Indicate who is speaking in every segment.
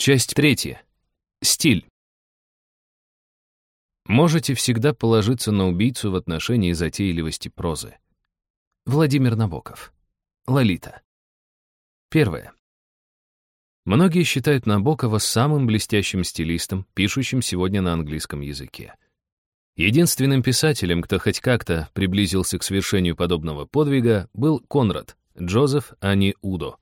Speaker 1: Часть третья. Стиль. Можете всегда положиться на убийцу в отношении затейливости прозы. Владимир Набоков. Лолита. Первое. Многие считают Набокова самым блестящим стилистом, пишущим сегодня на английском языке. Единственным писателем, кто хоть как-то приблизился к свершению подобного подвига, был Конрад, Джозеф, а не Удо.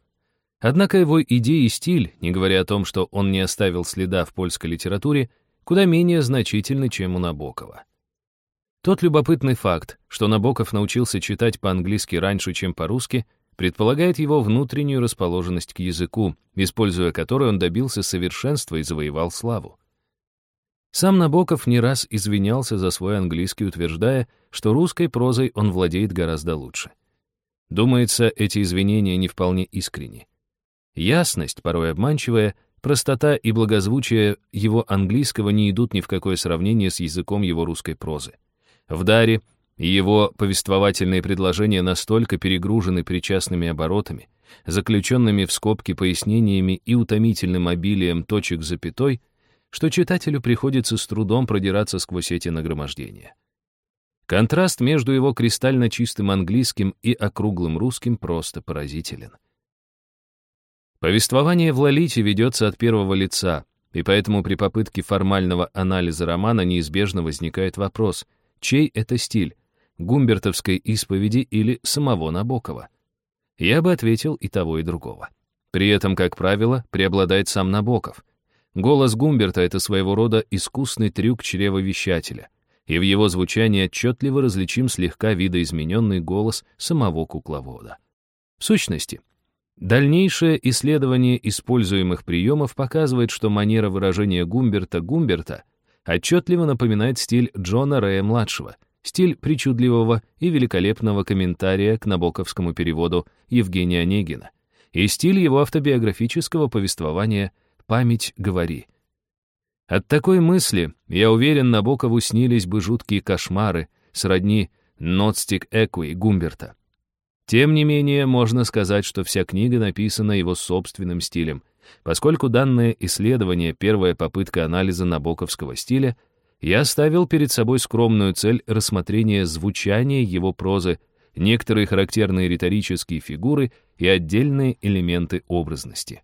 Speaker 1: Однако его идеи и стиль, не говоря о том, что он не оставил следа в польской литературе, куда менее значительны, чем у Набокова. Тот любопытный факт, что Набоков научился читать по-английски раньше, чем по-русски, предполагает его внутреннюю расположенность к языку, используя который он добился совершенства и завоевал славу. Сам Набоков не раз извинялся за свой английский, утверждая, что русской прозой он владеет гораздо лучше. Думается, эти извинения не вполне искренни. Ясность, порой обманчивая, простота и благозвучие его английского не идут ни в какое сравнение с языком его русской прозы. В «Даре» его повествовательные предложения настолько перегружены причастными оборотами, заключенными в скобки пояснениями и утомительным обилием точек запятой, что читателю приходится с трудом продираться сквозь эти нагромождения. Контраст между его кристально чистым английским и округлым русским просто поразителен. Повествование в «Лолите» ведется от первого лица, и поэтому при попытке формального анализа романа неизбежно возникает вопрос, чей это стиль, гумбертовской исповеди или самого Набокова? Я бы ответил и того, и другого. При этом, как правило, преобладает сам Набоков. Голос Гумберта — это своего рода искусный трюк чревовещателя, и в его звучании отчетливо различим слегка видоизмененный голос самого кукловода. В сущности, Дальнейшее исследование используемых приемов показывает, что манера выражения Гумберта Гумберта отчетливо напоминает стиль Джона Рэя-младшего, стиль причудливого и великолепного комментария к набоковскому переводу Евгения Онегина и стиль его автобиографического повествования «Память говори». От такой мысли, я уверен, Набокову снились бы жуткие кошмары, сродни «Нотстик Экуи» Гумберта. Тем не менее, можно сказать, что вся книга написана его собственным стилем, поскольку данное исследование — первая попытка анализа набоковского стиля, я ставил перед собой скромную цель рассмотрения звучания его прозы, некоторые характерные риторические фигуры и отдельные элементы образности.